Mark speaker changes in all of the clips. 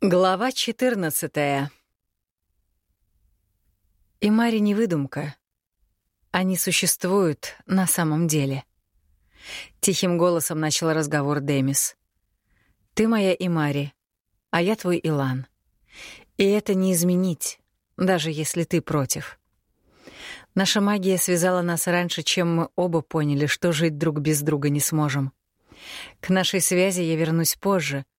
Speaker 1: Глава 14 И Мари не выдумка. Они существуют на самом деле. Тихим голосом начал разговор Демис. Ты моя Имари, а я твой Илан. И это не изменить, даже если ты против. Наша магия связала нас раньше, чем мы оба поняли, что жить друг без друга не сможем. К нашей связи я вернусь позже —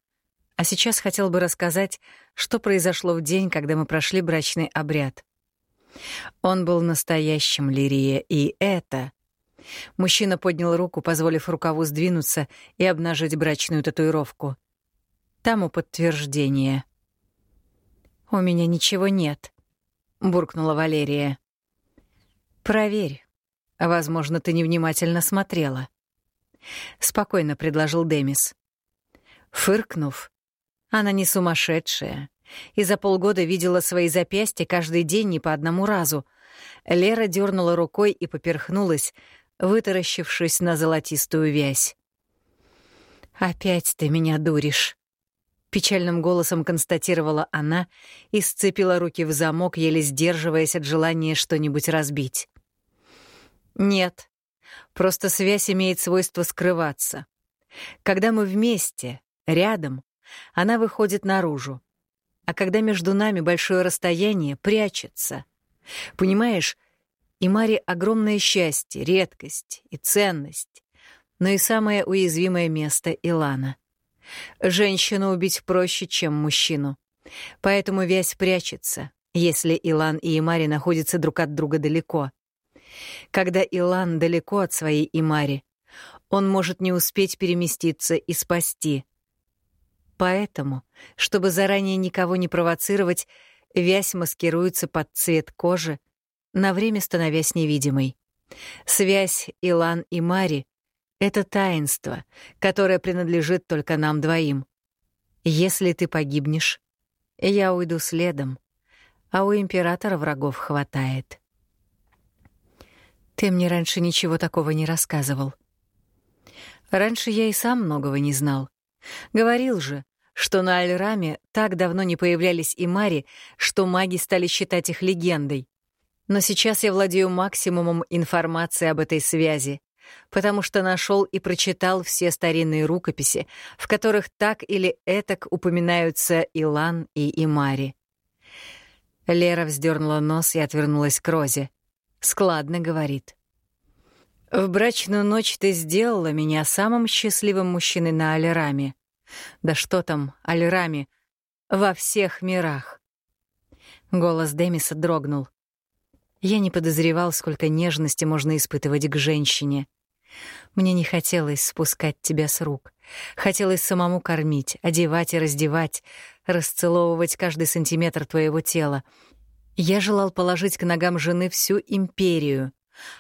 Speaker 1: а сейчас хотел бы рассказать, что произошло в день, когда мы прошли брачный обряд. Он был настоящим, Лирия, и это... Мужчина поднял руку, позволив рукаву сдвинуться и обнажить брачную татуировку. Там у подтверждение. «У меня ничего нет», — буркнула Валерия. «Проверь. Возможно, ты невнимательно смотрела». Спокойно предложил Демис. Фыркнув, она не сумасшедшая. И за полгода видела свои запястья каждый день не по одному разу. Лера дернула рукой и поперхнулась, вытаращившись на золотистую вязь. «Опять ты меня дуришь», — печальным голосом констатировала она и сцепила руки в замок, еле сдерживаясь от желания что-нибудь разбить. «Нет, просто связь имеет свойство скрываться. Когда мы вместе, рядом, она выходит наружу. А когда между нами большое расстояние, прячется. Понимаешь, и Маре огромное счастье, редкость и ценность, но и самое уязвимое место — Илана. Женщину убить проще, чем мужчину. Поэтому вязь прячется, если Илан и Имари находятся друг от друга далеко. Когда Илан далеко от своей Имари, он может не успеть переместиться и спасти. Поэтому, чтобы заранее никого не провоцировать, вязь маскируется под цвет кожи, на время становясь невидимой. Связь Илан и Мари — это таинство, которое принадлежит только нам двоим. Если ты погибнешь, я уйду следом, а у императора врагов хватает. Ты мне раньше ничего такого не рассказывал. Раньше я и сам многого не знал. Говорил же, что на Альраме так давно не появлялись и Мари, что маги стали считать их легендой. Но сейчас я владею максимумом информации об этой связи, потому что нашел и прочитал все старинные рукописи, в которых так или этак упоминаются Илан и Имари. Лера вздернула нос и отвернулась к Розе. Складно говорит. «В брачную ночь ты сделала меня самым счастливым мужчиной на Алираме. Да что там, Альрами, во всех мирах. Голос Демиса дрогнул. Я не подозревал, сколько нежности можно испытывать к женщине. Мне не хотелось спускать тебя с рук. Хотелось самому кормить, одевать и раздевать, расцеловывать каждый сантиметр твоего тела. Я желал положить к ногам жены всю империю,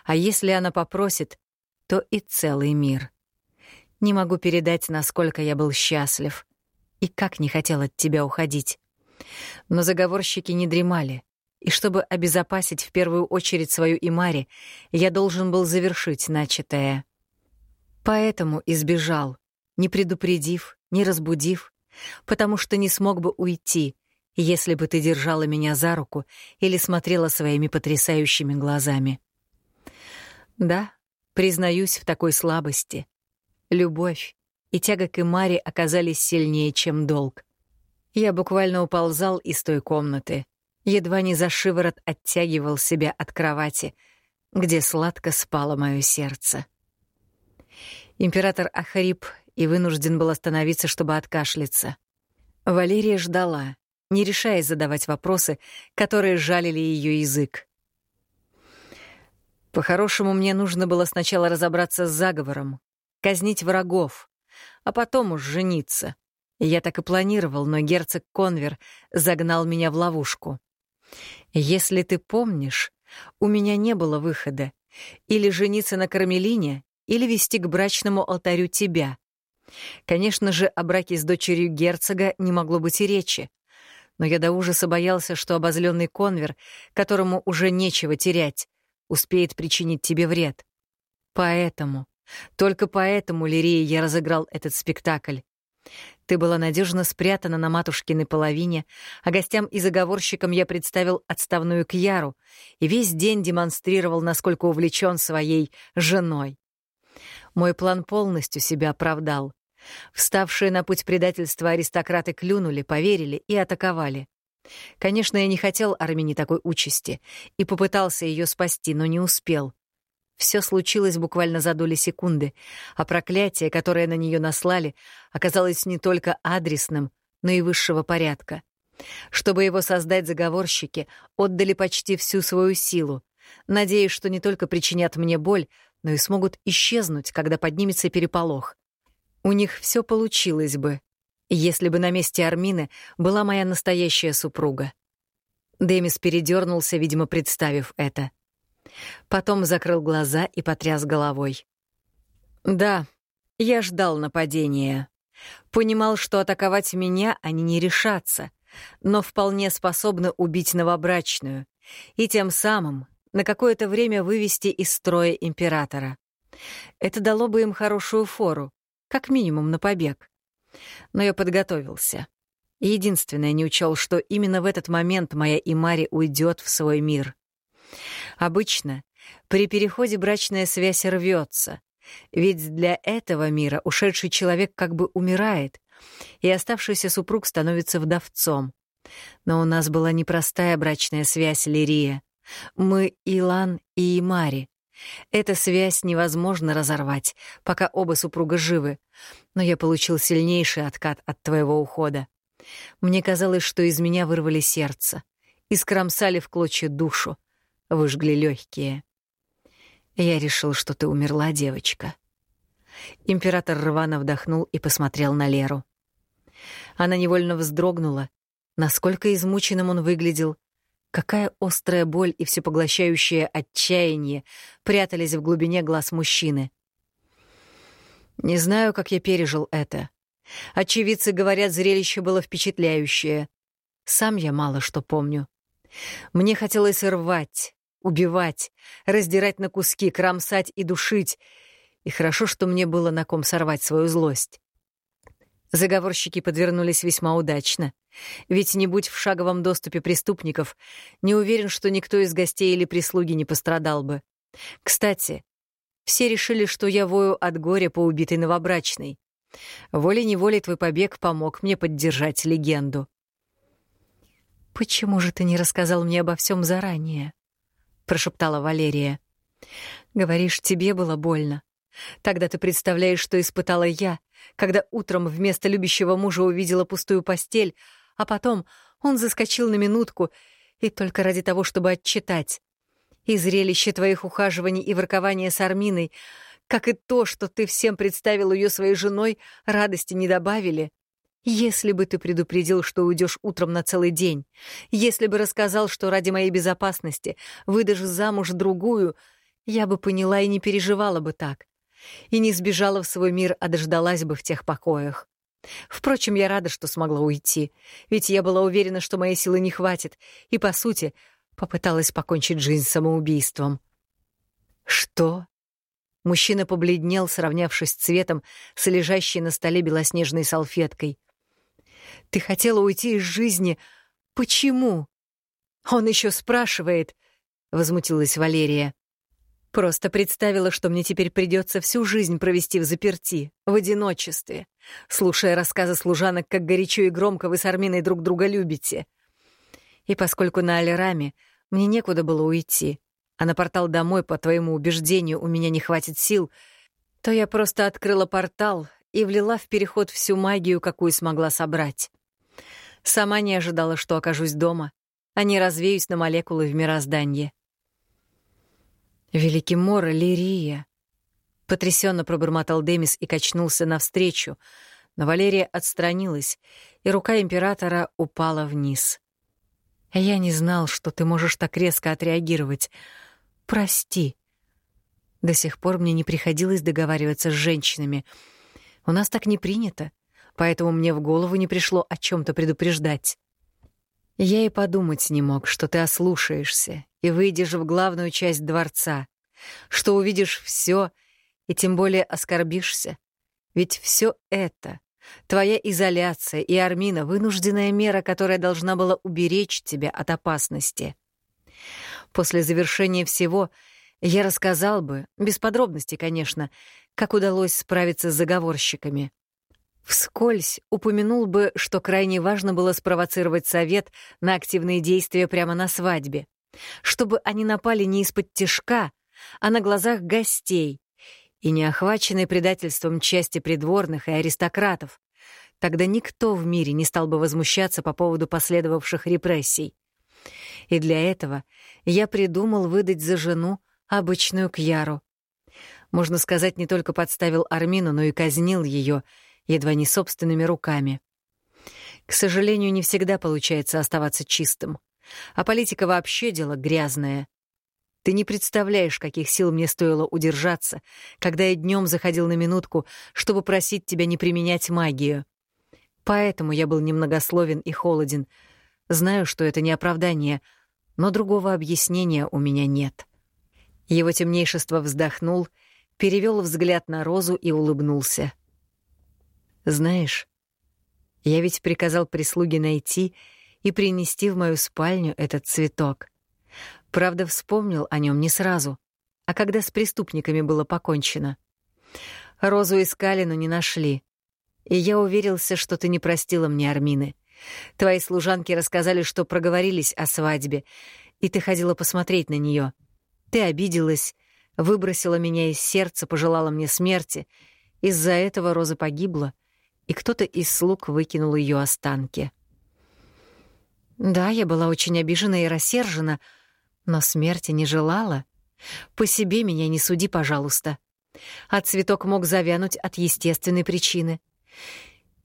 Speaker 1: а если она попросит, то и целый мир. Не могу передать, насколько я был счастлив и как не хотел от тебя уходить. Но заговорщики не дремали, и чтобы обезопасить в первую очередь свою Имари, я должен был завершить начатое. Поэтому избежал, не предупредив, не разбудив, потому что не смог бы уйти, если бы ты держала меня за руку или смотрела своими потрясающими глазами. Да, признаюсь в такой слабости — Любовь и тяга к Имаре оказались сильнее, чем долг. Я буквально уползал из той комнаты, едва не за шиворот оттягивал себя от кровати, где сладко спало мое сердце. Император охрип и вынужден был остановиться, чтобы откашляться. Валерия ждала, не решаясь задавать вопросы, которые жалили ее язык. По-хорошему, мне нужно было сначала разобраться с заговором, казнить врагов, а потом уж жениться. Я так и планировал, но герцог Конвер загнал меня в ловушку. Если ты помнишь, у меня не было выхода. Или жениться на Кармелине, или вести к брачному алтарю тебя. Конечно же, о браке с дочерью герцога не могло быть и речи. Но я до ужаса боялся, что обозленный конвер, которому уже нечего терять, успеет причинить тебе вред. Поэтому только поэтому, Лирия, я разыграл этот спектакль. Ты была надежно спрятана на матушкиной половине, а гостям и заговорщикам я представил отставную Кьяру и весь день демонстрировал, насколько увлечен своей женой. Мой план полностью себя оправдал. Вставшие на путь предательства аристократы клюнули, поверили и атаковали. Конечно, я не хотел Армине такой участи и попытался ее спасти, но не успел. Все случилось буквально за доли секунды, а проклятие, которое на нее наслали, оказалось не только адресным, но и высшего порядка. Чтобы его создать, заговорщики отдали почти всю свою силу, надеясь, что не только причинят мне боль, но и смогут исчезнуть, когда поднимется переполох. У них все получилось бы, если бы на месте Армины была моя настоящая супруга. Демис передернулся, видимо, представив это. Потом закрыл глаза и потряс головой. «Да, я ждал нападения. Понимал, что атаковать меня они не решатся, но вполне способны убить новобрачную и тем самым на какое-то время вывести из строя императора. Это дало бы им хорошую фору, как минимум на побег. Но я подготовился. Единственное, не учел, что именно в этот момент моя Имари уйдет в свой мир. Обычно при переходе брачная связь рвется, ведь для этого мира ушедший человек как бы умирает, и оставшийся супруг становится вдовцом. Но у нас была непростая брачная связь, Лирия. Мы — Илан и Имари. Эта связь невозможно разорвать, пока оба супруга живы. Но я получил сильнейший откат от твоего ухода. Мне казалось, что из меня вырвали сердце, искромсали в клочья душу, выжгли легкие. Я решил, что ты умерла, девочка. Император рвано вдохнул и посмотрел на Леру. Она невольно вздрогнула. Насколько измученным он выглядел, Какая острая боль и всепоглощающее отчаяние прятались в глубине глаз мужчины. Не знаю, как я пережил это. Очевидцы говорят, зрелище было впечатляющее. Сам я мало что помню. Мне хотелось рвать, убивать, раздирать на куски, кромсать и душить. И хорошо, что мне было на ком сорвать свою злость. Заговорщики подвернулись весьма удачно. Ведь не будь в шаговом доступе преступников, не уверен, что никто из гостей или прислуги не пострадал бы. Кстати, все решили, что я вою от горя по убитой новобрачной. Волей-неволей твой побег помог мне поддержать легенду. «Почему же ты не рассказал мне обо всем заранее?» — прошептала Валерия. «Говоришь, тебе было больно. Тогда ты представляешь, что испытала я, когда утром вместо любящего мужа увидела пустую постель, а потом он заскочил на минутку и только ради того, чтобы отчитать. И зрелище твоих ухаживаний и воркования с Арминой, как и то, что ты всем представил ее своей женой, радости не добавили. Если бы ты предупредил, что уйдешь утром на целый день, если бы рассказал, что ради моей безопасности выдашь замуж другую, я бы поняла и не переживала бы так и не сбежала в свой мир, а дождалась бы в тех покоях. Впрочем, я рада, что смогла уйти, ведь я была уверена, что моей силы не хватит, и, по сути, попыталась покончить жизнь самоубийством. «Что?» Мужчина побледнел, сравнявшись цветом с лежащей на столе белоснежной салфеткой. «Ты хотела уйти из жизни. Почему?» «Он еще спрашивает», — возмутилась Валерия. Просто представила, что мне теперь придется всю жизнь провести в заперти, в одиночестве, слушая рассказы служанок, как горячо и громко вы с Арминой друг друга любите. И поскольку на Алираме мне некуда было уйти, а на портал домой, по твоему убеждению, у меня не хватит сил, то я просто открыла портал и влила в переход всю магию, какую смогла собрать. Сама не ожидала, что окажусь дома, а не развеюсь на молекулы в мирозданье. «Великий Мора, Лирия!» Потрясенно пробормотал Демис и качнулся навстречу, но Валерия отстранилась, и рука императора упала вниз. «Я не знал, что ты можешь так резко отреагировать. Прости. До сих пор мне не приходилось договариваться с женщинами. У нас так не принято, поэтому мне в голову не пришло о чем то предупреждать. Я и подумать не мог, что ты ослушаешься и выйдешь в главную часть дворца, что увидишь все и тем более оскорбишься. Ведь все это Твоя изоляция и Армина — вынужденная мера, которая должна была уберечь тебя от опасности. После завершения всего я рассказал бы, без подробностей, конечно, как удалось справиться с заговорщиками. Вскользь упомянул бы, что крайне важно было спровоцировать совет на активные действия прямо на свадьбе, чтобы они напали не из-под тишка, а на глазах гостей, и не охваченной предательством части придворных и аристократов. Тогда никто в мире не стал бы возмущаться по поводу последовавших репрессий. И для этого я придумал выдать за жену обычную Кьяру. Можно сказать, не только подставил Армину, но и казнил ее, едва не собственными руками. К сожалению, не всегда получается оставаться чистым. А политика вообще дело грязное. Ты не представляешь, каких сил мне стоило удержаться, когда я днем заходил на минутку, чтобы просить тебя не применять магию. Поэтому я был немногословен и холоден. Знаю, что это не оправдание, но другого объяснения у меня нет. Его темнейшество вздохнул, перевел взгляд на Розу и улыбнулся. «Знаешь, я ведь приказал прислуге найти и принести в мою спальню этот цветок. Правда, вспомнил о нем не сразу, а когда с преступниками было покончено. Розу искали, но не нашли. И я уверился, что ты не простила мне Армины. Твои служанки рассказали, что проговорились о свадьбе, и ты ходила посмотреть на нее. Ты обиделась, выбросила меня из сердца, пожелала мне смерти. Из-за этого Роза погибла, и кто-то из слуг выкинул ее останки. Да, я была очень обижена и рассержена, но смерти не желала. По себе меня не суди, пожалуйста. А цветок мог завянуть от естественной причины.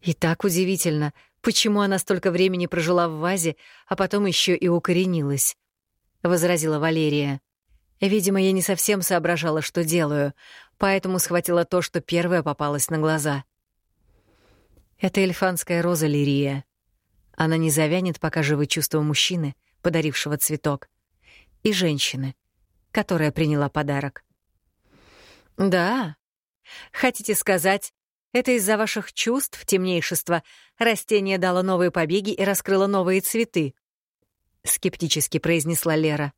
Speaker 1: И так удивительно, почему она столько времени прожила в вазе, а потом еще и укоренилась, — возразила Валерия. Видимо, я не совсем соображала, что делаю, поэтому схватила то, что первое попалось на глаза. Это эльфанская роза лирия. Она не завянет, пока живы чувства мужчины, подарившего цветок, и женщины, которая приняла подарок. Да. Хотите сказать, это из-за ваших чувств, темнейшества, растение дало новые побеги и раскрыло новые цветы? Скептически произнесла Лера.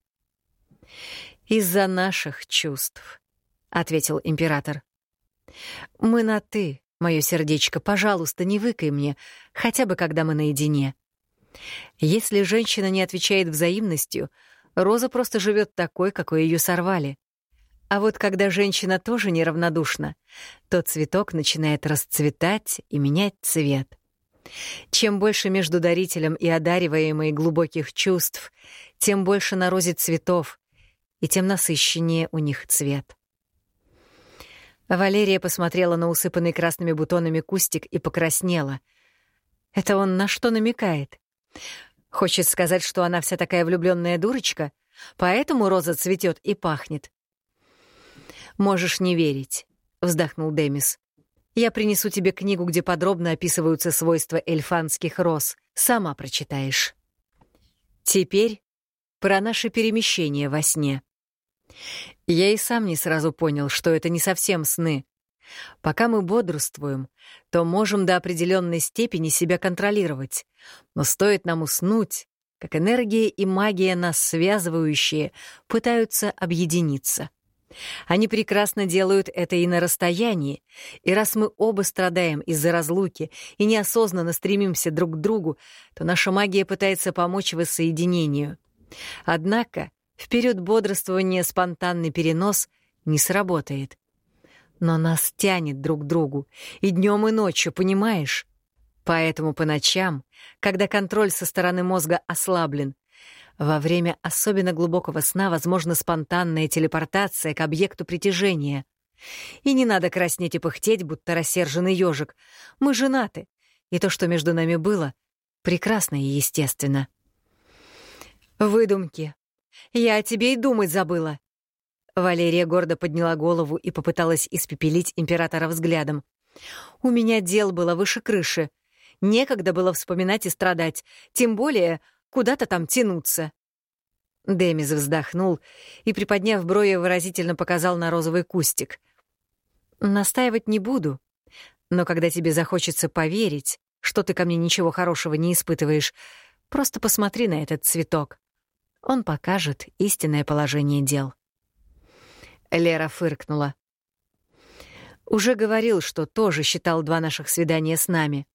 Speaker 1: «Из-за наших чувств», — ответил император. «Мы на «ты», мое сердечко, пожалуйста, не выкай мне, хотя бы когда мы наедине. Если женщина не отвечает взаимностью, Роза просто живет такой, какой ее сорвали. А вот когда женщина тоже неравнодушна, то цветок начинает расцветать и менять цвет. Чем больше между дарителем и одариваемой глубоких чувств, тем больше на розе цветов, и тем насыщеннее у них цвет. Валерия посмотрела на усыпанный красными бутонами кустик и покраснела. Это он на что намекает? Хочет сказать, что она вся такая влюбленная дурочка, поэтому роза цветет и пахнет. «Можешь не верить», — вздохнул Демис. «Я принесу тебе книгу, где подробно описываются свойства эльфанских роз. Сама прочитаешь». Теперь про наше перемещение во сне. Я и сам не сразу понял, что это не совсем сны. Пока мы бодрствуем, то можем до определенной степени себя контролировать. Но стоит нам уснуть, как энергия и магия, нас связывающие, пытаются объединиться. Они прекрасно делают это и на расстоянии, и раз мы оба страдаем из-за разлуки и неосознанно стремимся друг к другу, то наша магия пытается помочь воссоединению. Однако в период бодрствования спонтанный перенос не сработает. Но нас тянет друг к другу и днем, и ночью, понимаешь? Поэтому по ночам, когда контроль со стороны мозга ослаблен, во время особенно глубокого сна возможна спонтанная телепортация к объекту притяжения. И не надо краснеть и пыхтеть, будто рассерженный ежик. Мы женаты, и то, что между нами было, прекрасно и естественно. «Выдумки. Я о тебе и думать забыла». Валерия гордо подняла голову и попыталась испепелить императора взглядом. «У меня дел было выше крыши. Некогда было вспоминать и страдать, тем более куда-то там тянуться». Демис вздохнул и, приподняв брови, выразительно показал на розовый кустик. «Настаивать не буду, Но когда тебе захочется поверить, что ты ко мне ничего хорошего не испытываешь, просто посмотри на этот цветок. Он покажет истинное положение дел. Лера фыркнула. Уже говорил, что тоже считал два наших свидания с нами.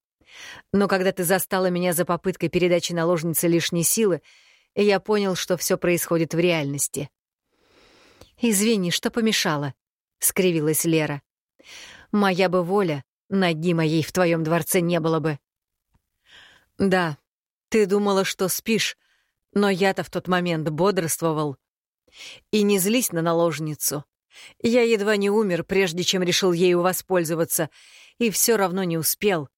Speaker 1: Но когда ты застала меня за попыткой передачи наложницы лишней силы, я понял, что все происходит в реальности. «Извини, что помешала», — скривилась Лера. «Моя бы воля, ноги моей в твоем дворце не было бы». «Да, ты думала, что спишь, но я-то в тот момент бодрствовал. И не злись на наложницу. Я едва не умер, прежде чем решил ею воспользоваться, и все равно не успел.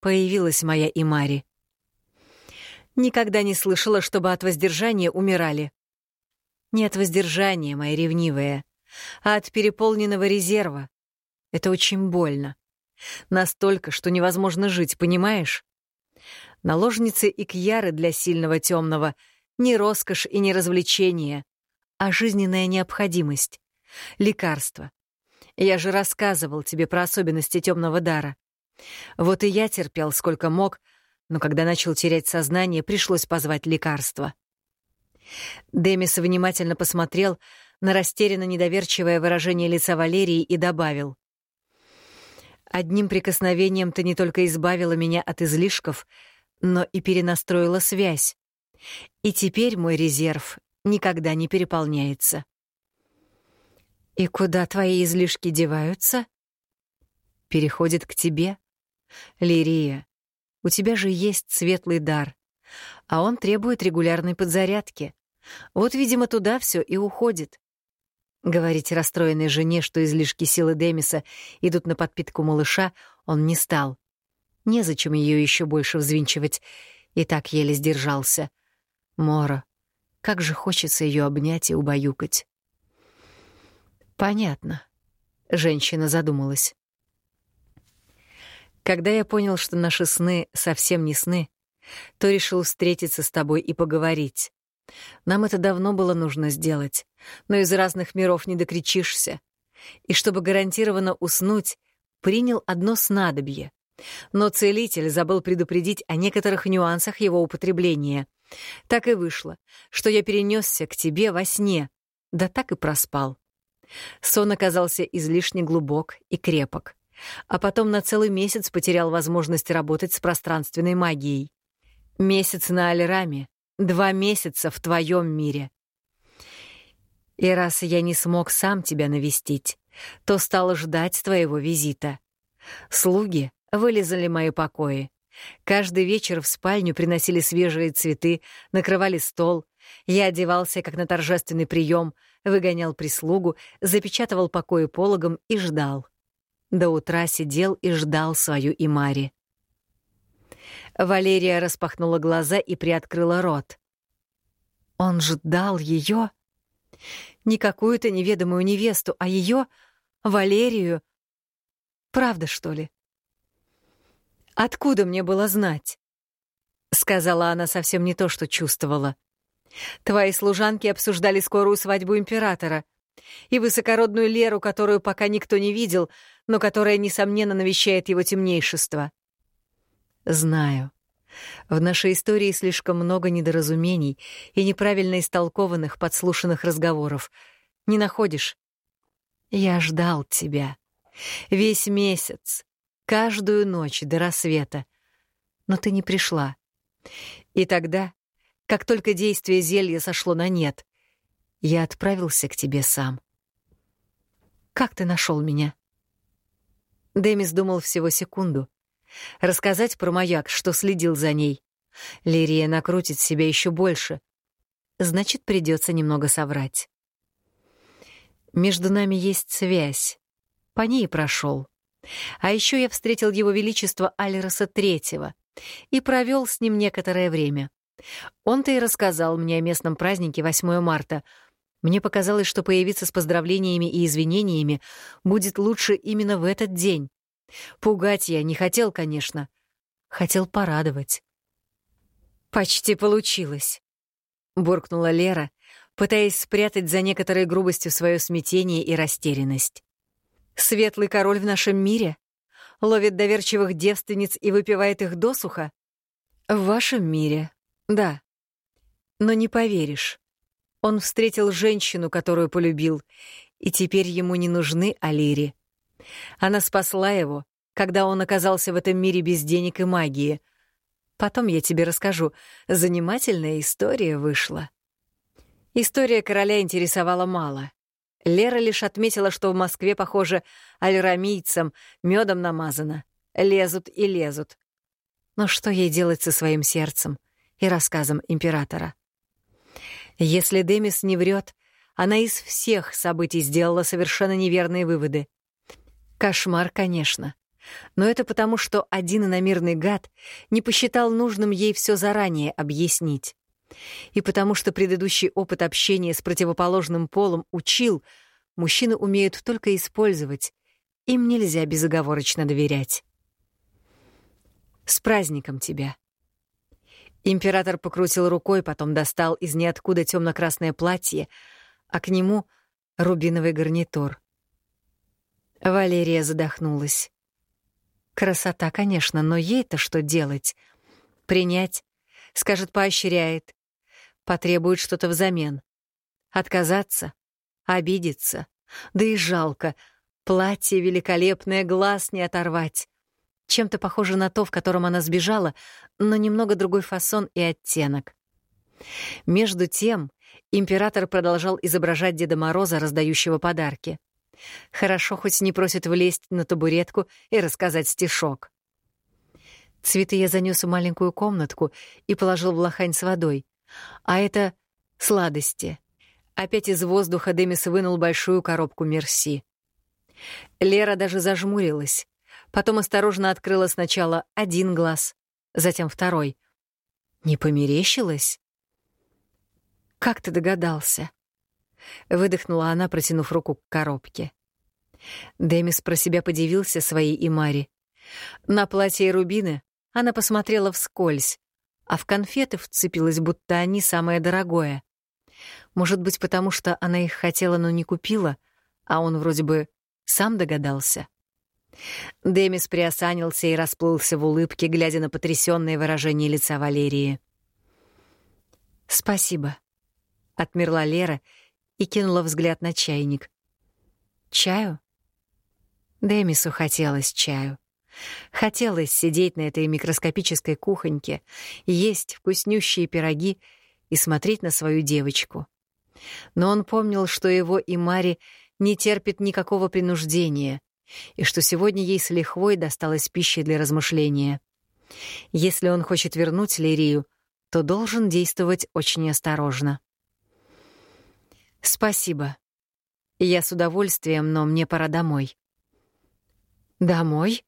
Speaker 1: Появилась моя Имари. Никогда не слышала, чтобы от воздержания умирали. Не от воздержания, моя ревнивая, а от переполненного резерва. Это очень больно. Настолько, что невозможно жить, понимаешь? Наложницы и кьяры для сильного темного — не роскошь и не развлечение, а жизненная необходимость. Лекарство. Я же рассказывал тебе про особенности темного дара. Вот и я терпел сколько мог, но когда начал терять сознание, пришлось позвать лекарство. Демис внимательно посмотрел на растерянно недоверчивое выражение лица Валерии и добавил. «Одним прикосновением ты не только избавила меня от излишков, но и перенастроила связь. И теперь мой резерв никогда не переполняется». «И куда твои излишки деваются?» «Переходит к тебе. Лирия, у тебя же есть светлый дар, а он требует регулярной подзарядки. Вот, видимо, туда все и уходит. Говорить расстроенной жене, что излишки силы Демиса идут на подпитку малыша, он не стал. Незачем ее еще больше взвинчивать, и так еле сдержался. Мора, как же хочется ее обнять и убаюкать. Понятно. Женщина задумалась. Когда я понял, что наши сны совсем не сны, то решил встретиться с тобой и поговорить. Нам это давно было нужно сделать, но из разных миров не докричишься. И чтобы гарантированно уснуть, принял одно снадобье. Но целитель забыл предупредить о некоторых нюансах его употребления. Так и вышло, что я перенесся к тебе во сне, да так и проспал. Сон оказался излишне глубок и крепок, а потом на целый месяц потерял возможность работать с пространственной магией. Месяц на Алираме, два месяца в твоем мире. И раз я не смог сам тебя навестить, то стал ждать твоего визита. Слуги вылезали мои покои. Каждый вечер в спальню приносили свежие цветы, накрывали стол. Я одевался, как на торжественный прием, выгонял прислугу, запечатывал покои пологом и ждал. До утра сидел и ждал свою Имари. Валерия распахнула глаза и приоткрыла рот. Он ждал ее, Не какую-то неведомую невесту, а ее, Валерию. Правда, что ли? Откуда мне было знать? Сказала она совсем не то, что чувствовала. Твои служанки обсуждали скорую свадьбу императора и высокородную Леру, которую пока никто не видел, но которая, несомненно, навещает его темнейшество. Знаю. В нашей истории слишком много недоразумений и неправильно истолкованных подслушанных разговоров. Не находишь? Я ждал тебя. Весь месяц, каждую ночь до рассвета. Но ты не пришла. И тогда, как только действие зелья сошло на нет, я отправился к тебе сам. Как ты нашел меня? Демис думал всего секунду, Рассказать про маяк, что следил за ней. Лирия накрутит себя еще больше. Значит, придется немного соврать. Между нами есть связь. По ней прошел. А еще я встретил его величество Альроса Третьего и провел с ним некоторое время. Он-то и рассказал мне о местном празднике 8 марта. Мне показалось, что появиться с поздравлениями и извинениями будет лучше именно в этот день. Пугать я не хотел, конечно. Хотел порадовать. «Почти получилось», — буркнула Лера, пытаясь спрятать за некоторой грубостью свое смятение и растерянность. «Светлый король в нашем мире? Ловит доверчивых девственниц и выпивает их досуха? В вашем мире, да. Но не поверишь. Он встретил женщину, которую полюбил, и теперь ему не нужны Алири. Она спасла его, когда он оказался в этом мире без денег и магии. Потом я тебе расскажу. Занимательная история вышла. История короля интересовала мало. Лера лишь отметила, что в Москве, похоже, альрамийцам медом намазано. Лезут и лезут. Но что ей делать со своим сердцем и рассказом императора? Если Демис не врет, она из всех событий сделала совершенно неверные выводы. Кошмар, конечно. Но это потому, что один иномирный гад не посчитал нужным ей все заранее объяснить. И потому что предыдущий опыт общения с противоположным полом учил, мужчины умеют только использовать, им нельзя безоговорочно доверять. «С праздником тебя!» Император покрутил рукой, потом достал из ниоткуда темно-красное платье, а к нему — рубиновый гарнитур. Валерия задохнулась. Красота, конечно, но ей-то что делать? Принять? Скажет, поощряет. Потребует что-то взамен. Отказаться? Обидеться? Да и жалко. Платье великолепное, глаз не оторвать. Чем-то похоже на то, в котором она сбежала, но немного другой фасон и оттенок. Между тем, император продолжал изображать Деда Мороза, раздающего подарки. Хорошо хоть не просит влезть на табуретку и рассказать стишок. Цветы я занёс в маленькую комнатку и положил в лохань с водой. А это сладости. Опять из воздуха Демис вынул большую коробку мерси. Лера даже зажмурилась. Потом осторожно открыла сначала один глаз, затем второй. Не померещилась? «Как ты догадался?» Выдохнула она, протянув руку к коробке. Демис про себя подивился своей Имари. На платье и рубины она посмотрела вскользь, а в конфеты вцепилась, будто они самое дорогое. Может быть, потому что она их хотела, но не купила, а он вроде бы сам догадался. Демис приосанился и расплылся в улыбке, глядя на потрясённое выражение лица Валерии. «Спасибо», — отмерла Лера и кинула взгляд на чайник. «Чаю?» Демису хотелось чаю. Хотелось сидеть на этой микроскопической кухоньке, есть вкуснющие пироги и смотреть на свою девочку. Но он помнил, что его и Мари не терпит никакого принуждения, и что сегодня ей с лихвой досталась пища для размышления. Если он хочет вернуть Лирию, то должен действовать очень осторожно. «Спасибо. Я с удовольствием, но мне пора домой». «Домой?» —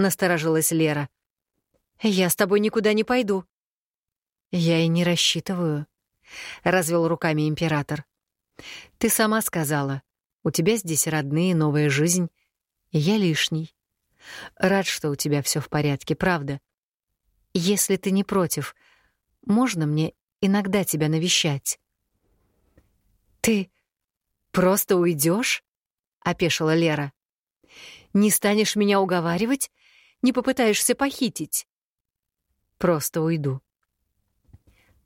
Speaker 1: насторожилась Лера. «Я с тобой никуда не пойду». «Я и не рассчитываю», — развел руками император. «Ты сама сказала, у тебя здесь родные, новая жизнь, я лишний. Рад, что у тебя все в порядке, правда. Если ты не против, можно мне иногда тебя навещать?» «Ты просто уйдешь? опешила Лера. «Не станешь меня уговаривать? Не попытаешься похитить?» «Просто уйду.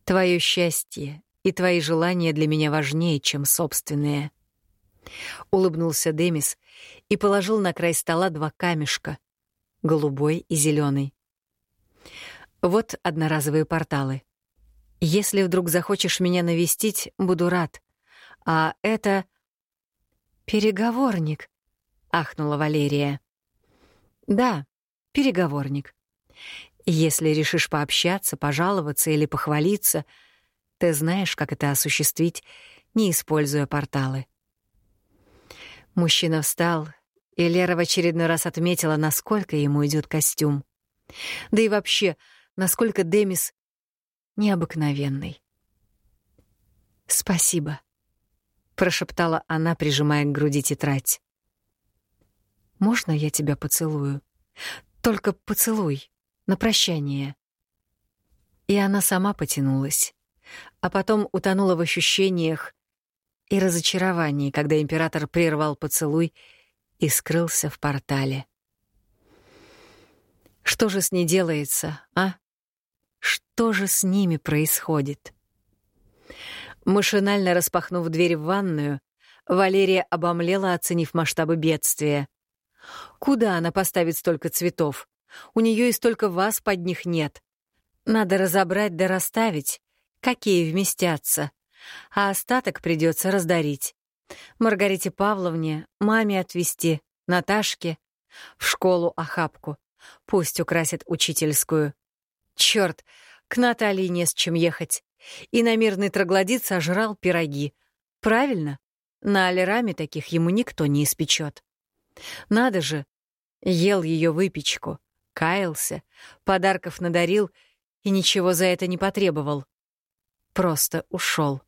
Speaker 1: Твое счастье и твои желания для меня важнее, чем собственные». Улыбнулся Демис и положил на край стола два камешка — голубой и зеленый. Вот одноразовые порталы. Если вдруг захочешь меня навестить, буду рад. А это... «Переговорник», — ахнула Валерия. «Да, переговорник. Если решишь пообщаться, пожаловаться или похвалиться, ты знаешь, как это осуществить, не используя порталы». Мужчина встал, и Лера в очередной раз отметила, насколько ему идет костюм. Да и вообще, насколько Демис необыкновенный. «Спасибо», — прошептала она, прижимая к груди тетрадь. «Можно я тебя поцелую? Только поцелуй, на прощание». И она сама потянулась, а потом утонула в ощущениях и разочаровании, когда император прервал поцелуй и скрылся в портале. Что же с ней делается, а? Что же с ними происходит? Машинально распахнув дверь в ванную, Валерия обомлела, оценив масштабы бедствия. Куда она поставит столько цветов? У нее и столько ваз под них нет. Надо разобрать да расставить, какие вместятся, а остаток придется раздарить. Маргарите Павловне, маме отвезти, Наташке, в школу охапку. Пусть украсит учительскую. Черт, к Наталье не с чем ехать. И на мирный троглодит сожрал пироги. Правильно? На алераме таких ему никто не испечет. Надо же, ел ее выпечку, каялся, подарков надарил и ничего за это не потребовал. Просто ушел.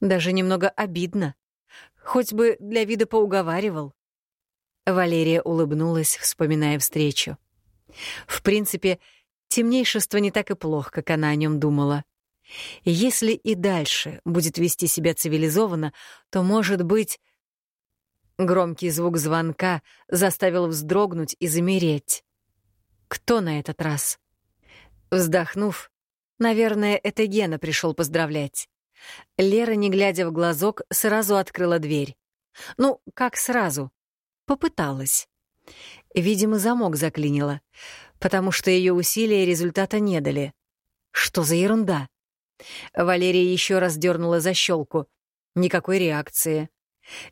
Speaker 1: Даже немного обидно. Хоть бы для вида поуговаривал. Валерия улыбнулась, вспоминая встречу. В принципе, темнейшество не так и плохо, как она о нем думала. Если и дальше будет вести себя цивилизованно, то, может быть... Громкий звук звонка заставил вздрогнуть и замереть. Кто на этот раз? Вздохнув, наверное, это Гена пришел поздравлять. Лера, не глядя в глазок, сразу открыла дверь. Ну, как сразу? Попыталась. Видимо, замок заклинило, потому что ее усилия результата не дали. Что за ерунда? Валерия еще раз дернула защелку. Никакой реакции.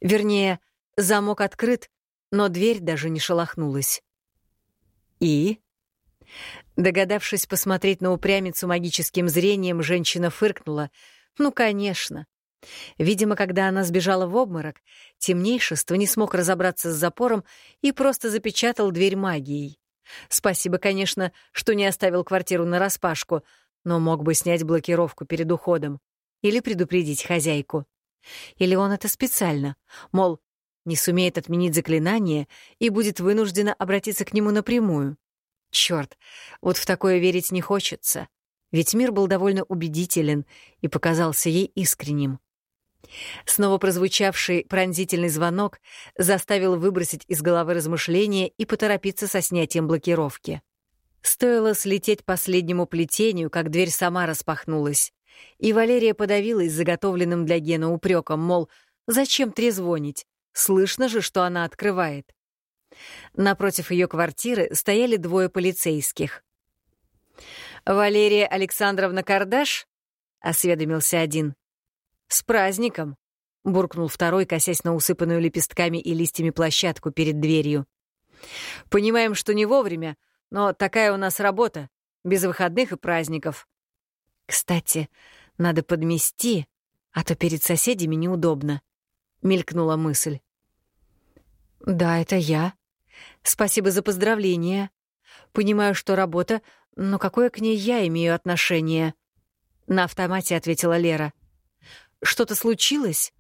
Speaker 1: Вернее, замок открыт, но дверь даже не шелохнулась. И? Догадавшись посмотреть на упрямицу магическим зрением, женщина фыркнула. Ну, конечно. Видимо, когда она сбежала в обморок, темнейшество не смог разобраться с запором и просто запечатал дверь магией. Спасибо, конечно, что не оставил квартиру нараспашку, но мог бы снять блокировку перед уходом или предупредить хозяйку. Или он это специально, мол, не сумеет отменить заклинание и будет вынуждена обратиться к нему напрямую. Черт, вот в такое верить не хочется, ведь мир был довольно убедителен и показался ей искренним. Снова прозвучавший пронзительный звонок заставил выбросить из головы размышления и поторопиться со снятием блокировки. Стоило слететь последнему плетению, как дверь сама распахнулась. И Валерия подавилась заготовленным для Гена упреком, мол, зачем трезвонить? Слышно же, что она открывает. Напротив ее квартиры стояли двое полицейских. «Валерия Александровна Кардаш?» — осведомился один. «С праздником!» — буркнул второй, косясь на усыпанную лепестками и листьями площадку перед дверью. «Понимаем, что не вовремя, но такая у нас работа, без выходных и праздников. Кстати, надо подмести, а то перед соседями неудобно», — мелькнула мысль. «Да, это я. Спасибо за поздравление. Понимаю, что работа, но какое к ней я имею отношение?» На автомате ответила Лера. Что-то случилось?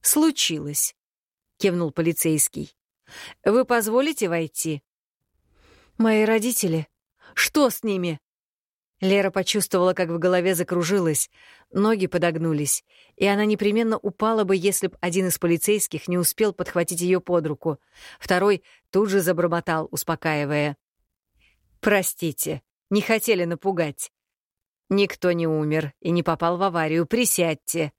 Speaker 1: Случилось, кивнул полицейский. Вы позволите войти? Мои родители. Что с ними? Лера почувствовала, как в голове закружилась, ноги подогнулись, и она непременно упала бы, если б один из полицейских не успел подхватить ее под руку. Второй тут же забормотал, успокаивая. «Простите, не хотели напугать. Никто не умер и не попал в аварию. Присядьте.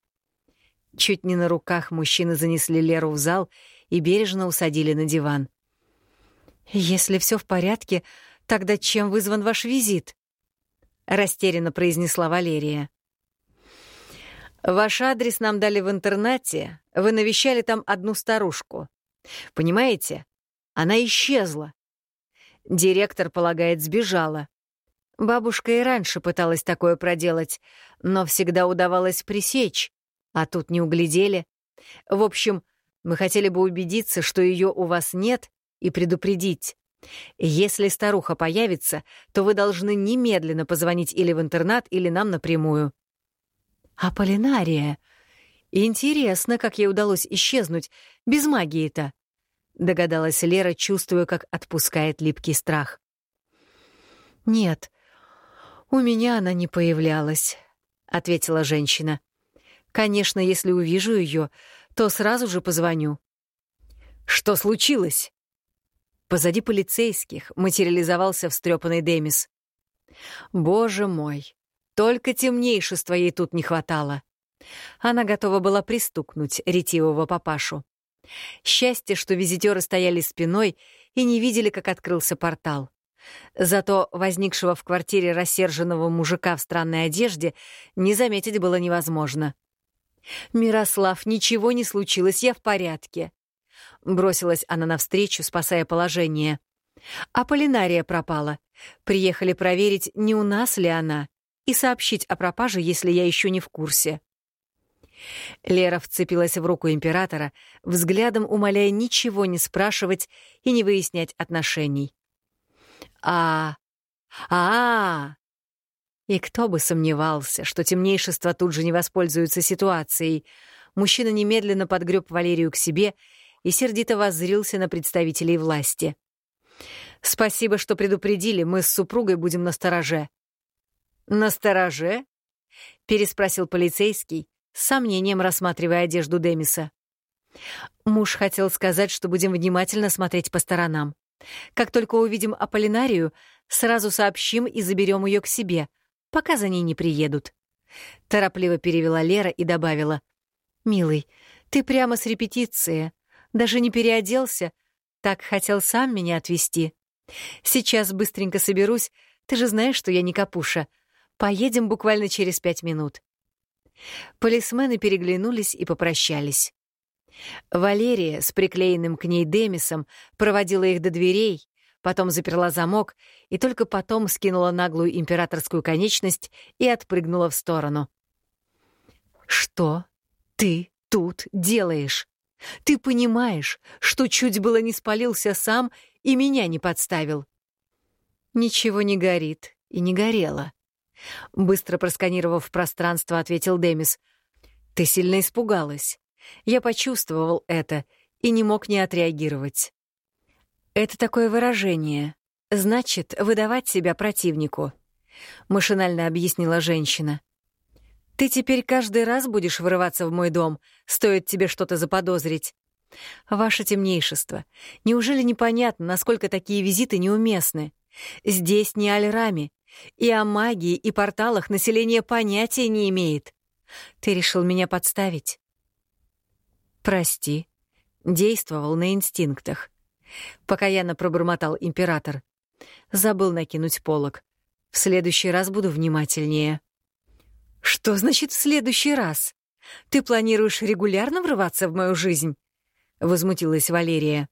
Speaker 1: Чуть не на руках мужчины занесли Леру в зал и бережно усадили на диван. «Если все в порядке, тогда чем вызван ваш визит?» — растерянно произнесла Валерия. «Ваш адрес нам дали в интернате. Вы навещали там одну старушку. Понимаете? Она исчезла. Директор, полагает, сбежала. Бабушка и раньше пыталась такое проделать, но всегда удавалось пресечь, а тут не углядели. В общем, мы хотели бы убедиться, что ее у вас нет, и предупредить. Если старуха появится, то вы должны немедленно позвонить или в интернат, или нам напрямую. А Полинария? Интересно, как ей удалось исчезнуть без магии-то. Догадалась Лера, чувствуя, как отпускает липкий страх. Нет, «У меня она не появлялась», — ответила женщина. «Конечно, если увижу ее, то сразу же позвоню». «Что случилось?» Позади полицейских материализовался встрепанный Демис. «Боже мой, только темнейшества ей тут не хватало». Она готова была пристукнуть ретивого папашу. Счастье, что визитеры стояли спиной и не видели, как открылся портал. Зато возникшего в квартире рассерженного мужика в странной одежде не заметить было невозможно. «Мирослав, ничего не случилось, я в порядке», — бросилась она навстречу, спасая положение. А Полинария пропала. Приехали проверить, не у нас ли она, и сообщить о пропаже, если я еще не в курсе. Лера вцепилась в руку императора, взглядом умоляя ничего не спрашивать и не выяснять отношений. А, а, И кто бы сомневался, что темнейшество тут же не воспользуется ситуацией. Мужчина немедленно подгреб Валерию к себе и сердито воззрился на представителей власти. «Спасибо, что предупредили, мы с супругой будем на стороже». «На стороже?» — переспросил полицейский, с сомнением рассматривая одежду Демиса. Муж хотел сказать, что будем внимательно смотреть по сторонам. Как только увидим Аполлинарию, сразу сообщим и заберем ее к себе, пока за ней не приедут. Торопливо перевела Лера и добавила. «Милый, ты прямо с репетиции. Даже не переоделся. Так хотел сам меня отвезти. Сейчас быстренько соберусь. Ты же знаешь, что я не капуша. Поедем буквально через пять минут». Полисмены переглянулись и попрощались. Валерия с приклеенным к ней Демисом проводила их до дверей, потом заперла замок и только потом скинула наглую императорскую конечность и отпрыгнула в сторону. «Что ты тут делаешь? Ты понимаешь, что чуть было не спалился сам и меня не подставил?» «Ничего не горит и не горело», — быстро просканировав пространство, ответил Демис. «Ты сильно испугалась. Я почувствовал это и не мог не отреагировать. Это такое выражение. Значит, выдавать себя противнику. Машинально объяснила женщина. Ты теперь каждый раз будешь врываться в мой дом, стоит тебе что-то заподозрить. Ваше темнейшество, неужели непонятно, насколько такие визиты неуместны? Здесь не Альрами, и о магии и порталах население понятия не имеет. Ты решил меня подставить? «Прости». Действовал на инстинктах. Покаянно пробормотал император. Забыл накинуть полог. В следующий раз буду внимательнее. «Что значит «в следующий раз»? Ты планируешь регулярно врываться в мою жизнь?» — возмутилась Валерия.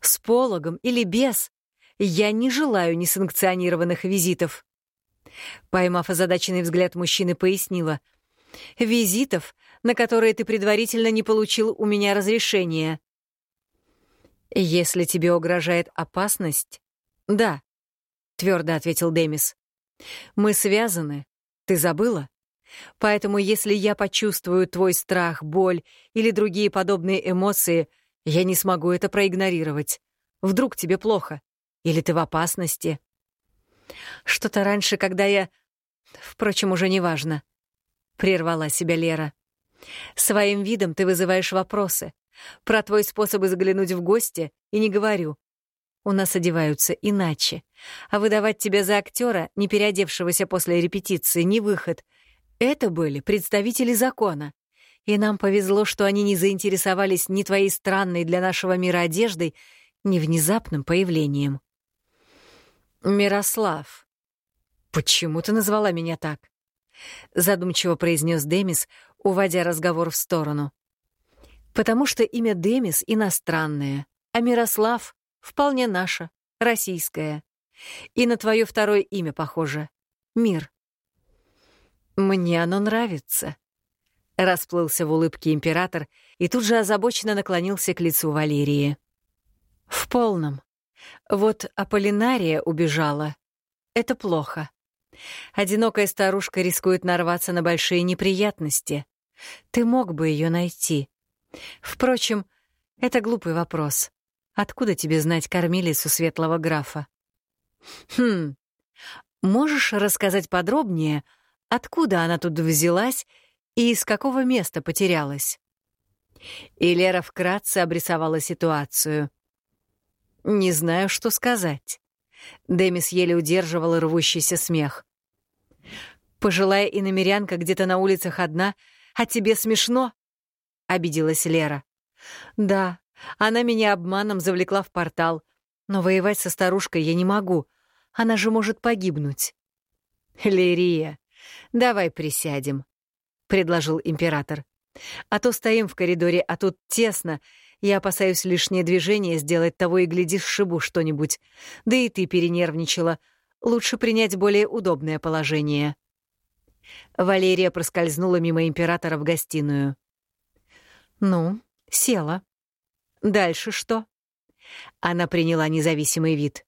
Speaker 1: «С пологом или без? Я не желаю несанкционированных визитов». Поймав озадаченный взгляд мужчины, пояснила. «Визитов на которые ты предварительно не получил у меня разрешения. Если тебе угрожает опасность, да, твердо ответил Демис. Мы связаны. Ты забыла? Поэтому если я почувствую твой страх, боль или другие подобные эмоции, я не смогу это проигнорировать. Вдруг тебе плохо? Или ты в опасности? Что-то раньше, когда я... Впрочем, уже не важно. Прервала себя Лера. Своим видом ты вызываешь вопросы. Про твой способ заглянуть в гости и не говорю. У нас одеваются иначе. А выдавать тебя за актера, не переодевшегося после репетиции, не выход. Это были представители закона. И нам повезло, что они не заинтересовались ни твоей странной для нашего мира одеждой, ни внезапным появлением. «Мирослав, почему ты назвала меня так?» — задумчиво произнес Демис, уводя разговор в сторону. «Потому что имя Демис иностранное, а Мирослав вполне наше, российское. И на твое второе имя похоже — Мир». «Мне оно нравится», — расплылся в улыбке император и тут же озабоченно наклонился к лицу Валерии. «В полном. Вот Аполлинария убежала. Это плохо. Одинокая старушка рискует нарваться на большие неприятности. Ты мог бы ее найти. Впрочем, это глупый вопрос. Откуда тебе знать кормилицу светлого графа? Хм, можешь рассказать подробнее, откуда она тут взялась и из какого места потерялась? И Лера вкратце обрисовала ситуацию. Не знаю, что сказать. Демис еле удерживал рвущийся смех. «Пожилая иномерянка где-то на улицах одна, а тебе смешно?» — обиделась Лера. «Да, она меня обманом завлекла в портал, но воевать со старушкой я не могу. Она же может погибнуть». «Лерия, давай присядем», — предложил император. «А то стоим в коридоре, а тут тесно, я опасаюсь лишнее движение сделать того и гляди, сшибу что-нибудь. Да и ты перенервничала. Лучше принять более удобное положение». Валерия проскользнула мимо императора в гостиную. «Ну, села. Дальше что?» Она приняла независимый вид.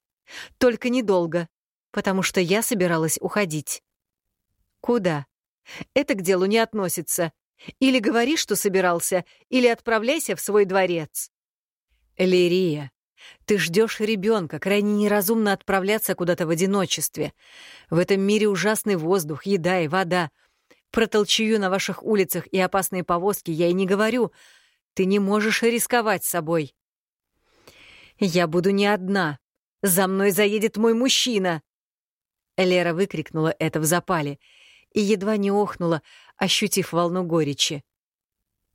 Speaker 1: «Только недолго, потому что я собиралась уходить». «Куда?» «Это к делу не относится. Или говори, что собирался, или отправляйся в свой дворец. Лирия, ты ждешь ребенка, крайне неразумно отправляться куда-то в одиночестве. В этом мире ужасный воздух, еда и вода. Про толчую на ваших улицах и опасные повозки я и не говорю. Ты не можешь рисковать собой. Я буду не одна. За мной заедет мой мужчина. Лера выкрикнула это в запале и едва не охнула, ощутив волну горечи.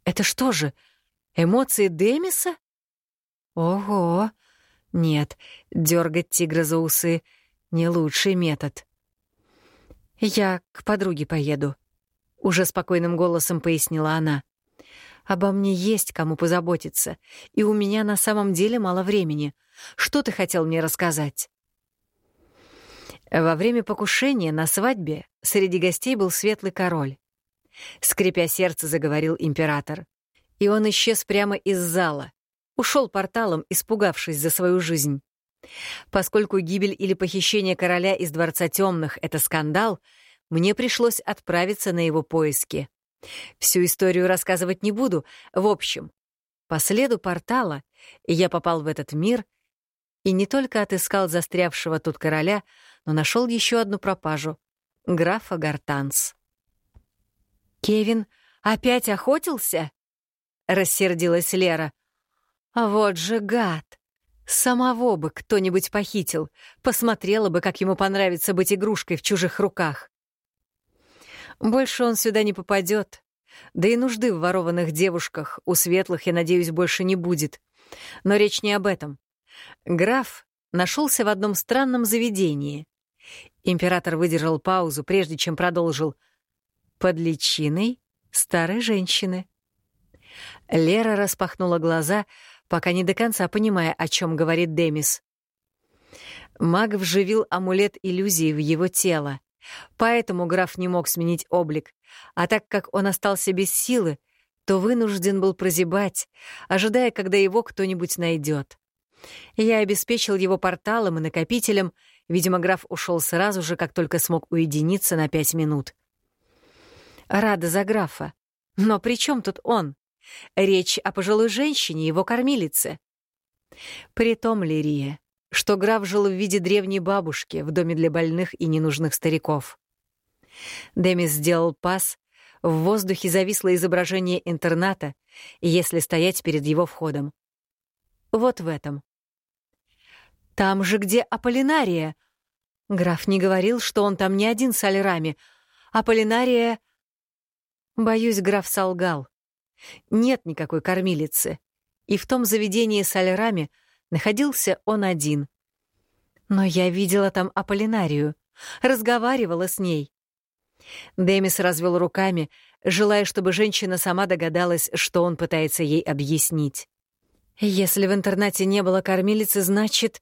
Speaker 1: «Это что же, эмоции Демиса?» «Ого! Нет, дергать тигра за усы — не лучший метод». «Я к подруге поеду», — уже спокойным голосом пояснила она. «Обо мне есть кому позаботиться, и у меня на самом деле мало времени. Что ты хотел мне рассказать?» Во время покушения на свадьбе среди гостей был светлый король. Скрипя сердце, заговорил император. И он исчез прямо из зала. Ушел порталом, испугавшись за свою жизнь. Поскольку гибель или похищение короля из Дворца Темных — это скандал, мне пришлось отправиться на его поиски. Всю историю рассказывать не буду. В общем, по следу портала я попал в этот мир и не только отыскал застрявшего тут короля, но нашел еще одну пропажу — графа Гартанс. «Кевин опять охотился?» — рассердилась Лера. «Вот же гад! Самого бы кто-нибудь похитил, посмотрела бы, как ему понравится быть игрушкой в чужих руках. Больше он сюда не попадет, да и нужды в ворованных девушках у светлых, я надеюсь, больше не будет. Но речь не об этом. Граф нашелся в одном странном заведении. Император выдержал паузу, прежде чем продолжил — под личиной старой женщины. Лера распахнула глаза, пока не до конца понимая, о чем говорит Демис. Маг вживил амулет иллюзии в его тело, поэтому граф не мог сменить облик, а так как он остался без силы, то вынужден был прозябать, ожидая, когда его кто-нибудь найдет. Я обеспечил его порталом и накопителем, видимо, граф ушел сразу же, как только смог уединиться на пять минут. Рада за графа. Но при чем тут он? Речь о пожилой женщине, его кормилице. Притом, Лирия, что граф жил в виде древней бабушки в доме для больных и ненужных стариков. Демис сделал пас, в воздухе зависло изображение интерната, если стоять перед его входом. Вот в этом. «Там же, где Аполлинария!» Граф не говорил, что он там не один с Альрами. Аполлинария Боюсь, граф солгал. Нет никакой кормилицы. И в том заведении с альрами находился он один. Но я видела там Аполлинарию, разговаривала с ней. Демис развел руками, желая, чтобы женщина сама догадалась, что он пытается ей объяснить. «Если в интернате не было кормилицы, значит...»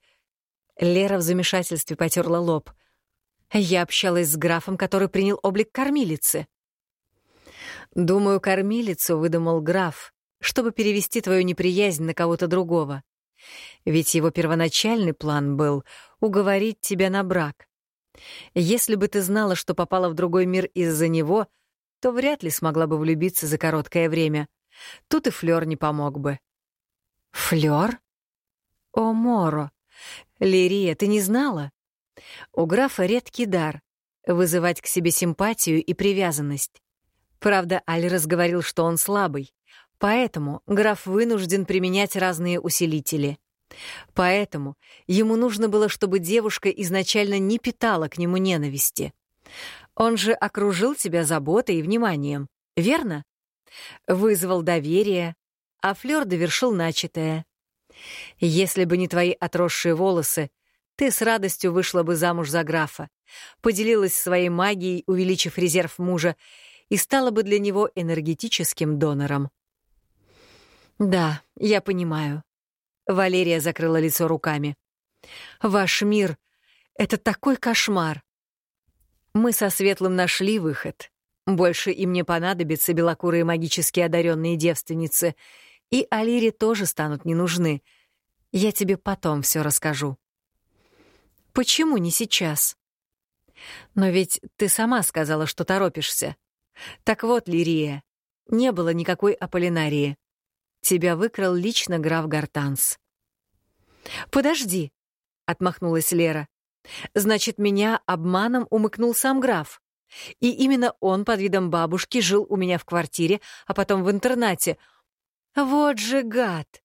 Speaker 1: Лера в замешательстве потерла лоб. «Я общалась с графом, который принял облик кормилицы». Думаю, кормилицу выдумал граф, чтобы перевести твою неприязнь на кого-то другого. Ведь его первоначальный план был уговорить тебя на брак. Если бы ты знала, что попала в другой мир из-за него, то вряд ли смогла бы влюбиться за короткое время. Тут и Флёр не помог бы. Флёр? О, Моро! Лирия, ты не знала? У графа редкий дар — вызывать к себе симпатию и привязанность. Правда, Альрос говорил, что он слабый, поэтому граф вынужден применять разные усилители. Поэтому ему нужно было, чтобы девушка изначально не питала к нему ненависти. Он же окружил тебя заботой и вниманием, верно? Вызвал доверие, а Флёр довершил начатое. Если бы не твои отросшие волосы, ты с радостью вышла бы замуж за графа, поделилась своей магией, увеличив резерв мужа, и стала бы для него энергетическим донором. «Да, я понимаю». Валерия закрыла лицо руками. «Ваш мир — это такой кошмар. Мы со Светлым нашли выход. Больше им не понадобятся белокурые магически одаренные девственницы, и Алире тоже станут не нужны. Я тебе потом все расскажу». «Почему не сейчас?» «Но ведь ты сама сказала, что торопишься. Так вот, Лирия, не было никакой Аполлинарии. Тебя выкрал лично граф Гартанс». «Подожди», — отмахнулась Лера. «Значит, меня обманом умыкнул сам граф. И именно он под видом бабушки жил у меня в квартире, а потом в интернате. Вот же гад!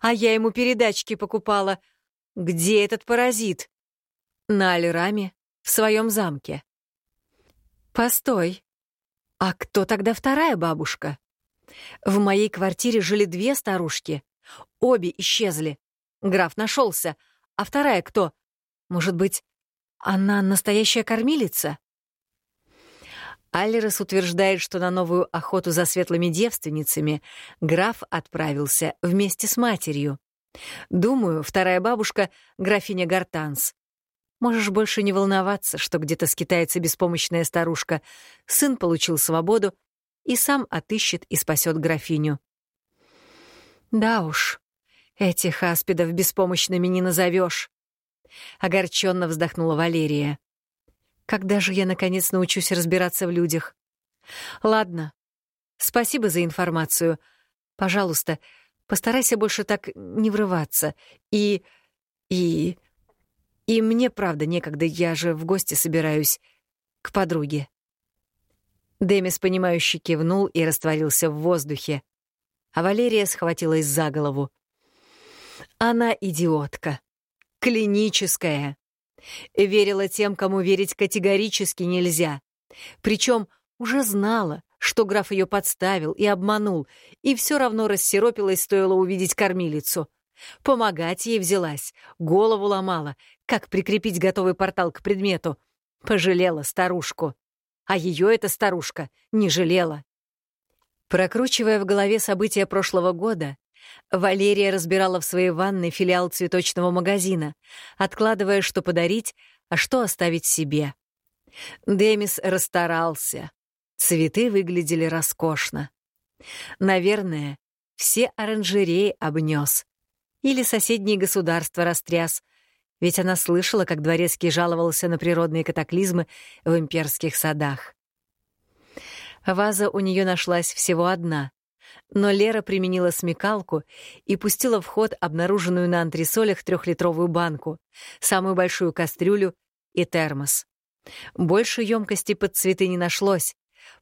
Speaker 1: А я ему передачки покупала. Где этот паразит?» «На Альраме, в своем замке». «Постой. А кто тогда вторая бабушка?» В моей квартире жили две старушки. Обе исчезли. Граф нашелся. А вторая кто? Может быть, она настоящая кормилица? Аллерес утверждает, что на новую охоту за светлыми девственницами граф отправился вместе с матерью. Думаю, вторая бабушка — графиня Гартанс. Можешь больше не волноваться, что где-то скитается беспомощная старушка. Сын получил свободу и сам отыщет и спасет графиню. Да уж, этих аспидов беспомощными не назовешь. Огорченно вздохнула Валерия. Когда же я, наконец, научусь разбираться в людях? Ладно, спасибо за информацию. Пожалуйста, постарайся больше так не врываться. И... и... и мне, правда, некогда, я же в гости собираюсь к подруге. Демис, понимающе кивнул и растворился в воздухе. А Валерия схватилась за голову. Она идиотка. Клиническая. Верила тем, кому верить категорически нельзя. Причем уже знала, что граф ее подставил и обманул, и все равно рассеропилась, стоило увидеть кормилицу. Помогать ей взялась, голову ломала, как прикрепить готовый портал к предмету. Пожалела старушку а ее эта старушка не жалела. Прокручивая в голове события прошлого года, Валерия разбирала в своей ванной филиал цветочного магазина, откладывая, что подарить, а что оставить себе. Демис расстарался. Цветы выглядели роскошно. Наверное, все оранжереи обнес. Или соседние государства растряс, ведь она слышала, как дворецкий жаловался на природные катаклизмы в имперских садах. Ваза у нее нашлась всего одна, но Лера применила смекалку и пустила в ход обнаруженную на антресолях трехлитровую банку, самую большую кастрюлю и термос. Больше емкости под цветы не нашлось,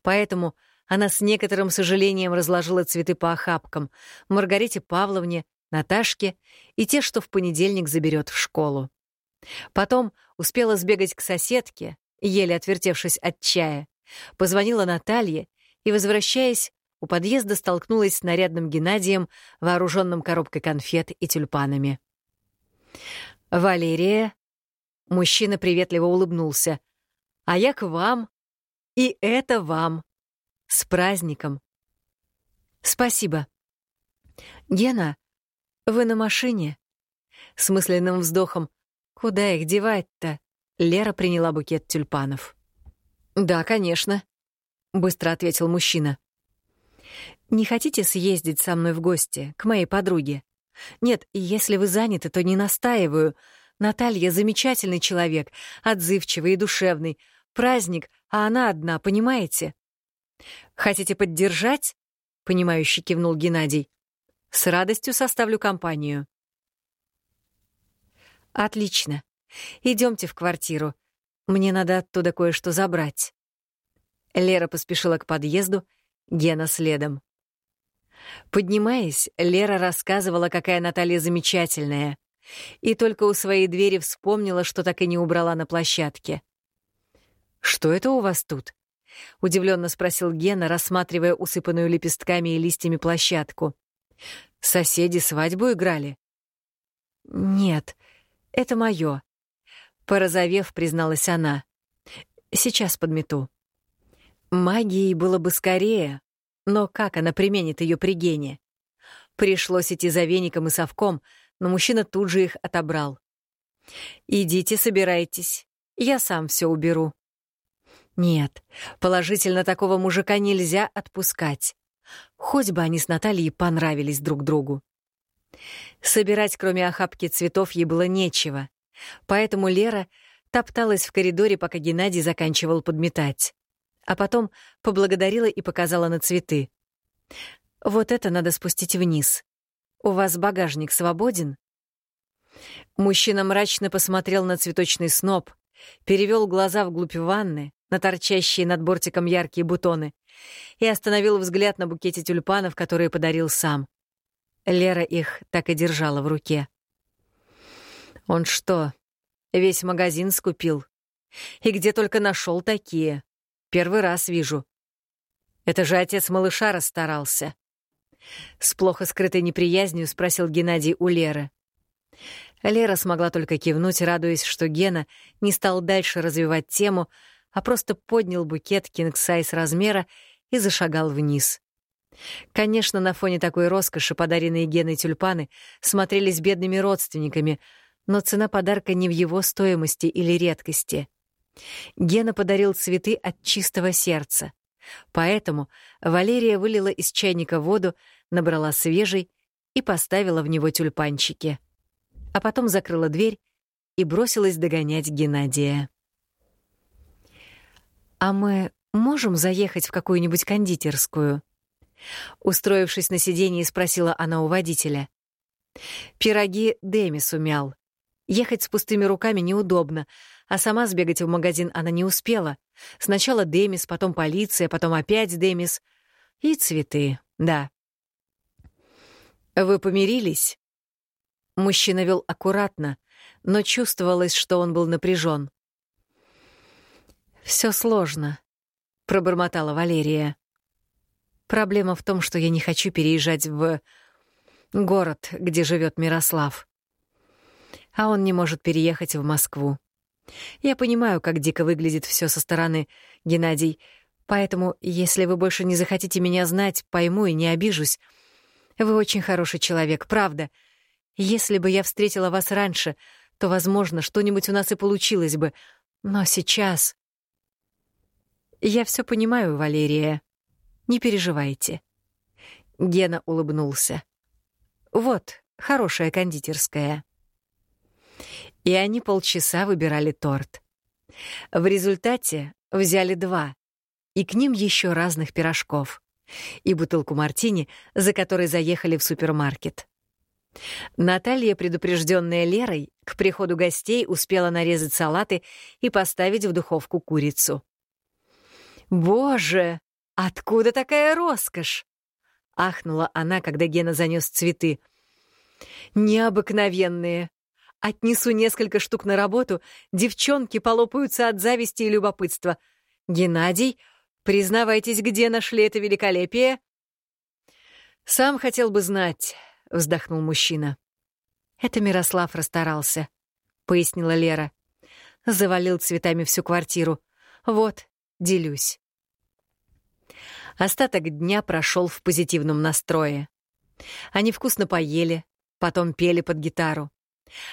Speaker 1: поэтому она с некоторым сожалением разложила цветы по охапкам Маргарите Павловне, Наташке и те, что в понедельник заберет в школу. Потом успела сбегать к соседке, еле отвертевшись от чая, позвонила Наталье и, возвращаясь, у подъезда столкнулась с нарядным Геннадием, вооруженным коробкой конфет и тюльпанами. «Валерия?» Мужчина приветливо улыбнулся. «А я к вам. И это вам. С праздником!» «Спасибо». «Гена, вы на машине?» С мысленным вздохом. «Куда их девать-то?» Лера приняла букет тюльпанов. «Да, конечно», — быстро ответил мужчина. «Не хотите съездить со мной в гости, к моей подруге? Нет, если вы заняты, то не настаиваю. Наталья — замечательный человек, отзывчивый и душевный. Праздник, а она одна, понимаете?» «Хотите поддержать?» — понимающе кивнул Геннадий. С радостью составлю компанию. Отлично. Идемте в квартиру. Мне надо оттуда кое-что забрать. Лера поспешила к подъезду, Гена следом. Поднимаясь, Лера рассказывала, какая Наталья замечательная. И только у своей двери вспомнила, что так и не убрала на площадке. «Что это у вас тут?» — удивленно спросил Гена, рассматривая усыпанную лепестками и листьями площадку. «Соседи свадьбу играли?» «Нет, это мое», — порозовев, призналась она. «Сейчас подмету». Магией было бы скорее, но как она применит ее при Гене? Пришлось идти за веником и совком, но мужчина тут же их отобрал. «Идите, собирайтесь, я сам все уберу». Нет, положительно такого мужика нельзя отпускать. Хоть бы они с Натальей понравились друг другу. Собирать, кроме охапки цветов, ей было нечего. Поэтому Лера топталась в коридоре, пока Геннадий заканчивал подметать. А потом поблагодарила и показала на цветы. «Вот это надо спустить вниз. У вас багажник свободен?» Мужчина мрачно посмотрел на цветочный сноп, перевел глаза вглубь ванны, на торчащие над бортиком яркие бутоны, и остановил взгляд на букете тюльпанов, которые подарил сам. Лера их так и держала в руке. «Он что, весь магазин скупил? И где только нашел такие? Первый раз вижу. Это же отец малыша расстарался». С плохо скрытой неприязнью спросил Геннадий у Леры. Лера смогла только кивнуть, радуясь, что Гена не стал дальше развивать тему, а просто поднял букет кинг-сайз размера и зашагал вниз. Конечно, на фоне такой роскоши подаренные Геной тюльпаны смотрелись бедными родственниками, но цена подарка не в его стоимости или редкости. Гена подарил цветы от чистого сердца. Поэтому Валерия вылила из чайника воду, набрала свежий и поставила в него тюльпанчики. А потом закрыла дверь и бросилась догонять Геннадия. «А мы можем заехать в какую-нибудь кондитерскую?» Устроившись на сиденье, спросила она у водителя. Пироги Демис умял. Ехать с пустыми руками неудобно, а сама сбегать в магазин она не успела. Сначала Демис, потом полиция, потом опять Демис. И цветы, да. «Вы помирились?» Мужчина вел аккуратно, но чувствовалось, что он был напряжен. Все сложно», — пробормотала Валерия. «Проблема в том, что я не хочу переезжать в город, где живет Мирослав. А он не может переехать в Москву. Я понимаю, как дико выглядит все со стороны, Геннадий, поэтому, если вы больше не захотите меня знать, пойму и не обижусь. Вы очень хороший человек, правда. Если бы я встретила вас раньше, то, возможно, что-нибудь у нас и получилось бы. Но сейчас... «Я все понимаю, Валерия. Не переживайте». Гена улыбнулся. «Вот, хорошая кондитерская». И они полчаса выбирали торт. В результате взяли два, и к ним еще разных пирожков, и бутылку мартини, за которой заехали в супермаркет. Наталья, предупрежденная Лерой, к приходу гостей успела нарезать салаты и поставить в духовку курицу. «Боже, откуда такая роскошь?» — ахнула она, когда Гена занес цветы. «Необыкновенные. Отнесу несколько штук на работу, девчонки полопаются от зависти и любопытства. Геннадий, признавайтесь, где нашли это великолепие?» «Сам хотел бы знать», — вздохнул мужчина. «Это Мирослав расстарался», — пояснила Лера. Завалил цветами всю квартиру. «Вот, делюсь. Остаток дня прошел в позитивном настрое. Они вкусно поели, потом пели под гитару.